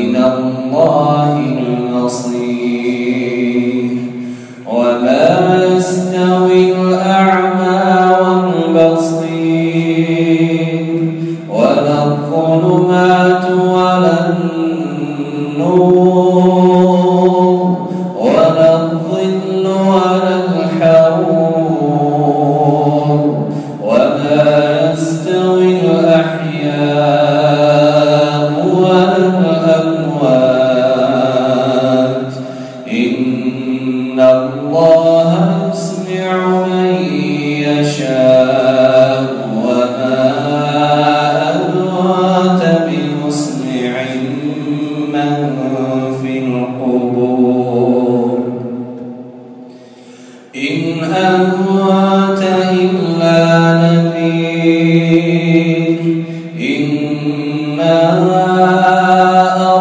وإلى الله المصير. وما يستوي الأعمى والبصير. ولا الظلمات ولا النور. ولا الظل ولا الحرور. وما يستوي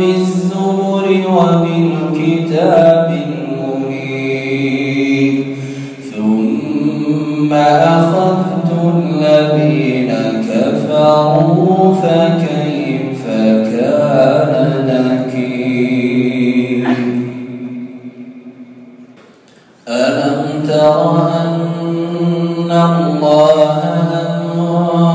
وبالزبر وبالكتاب المنير. ثم أخذت الذين كفروا فكيف كان نكير؟ ألم تر أن الله أنزل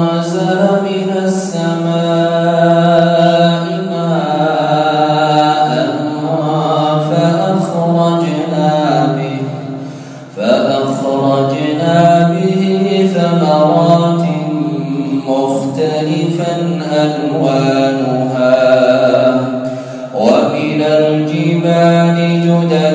ألوانها ومن الجبال جدد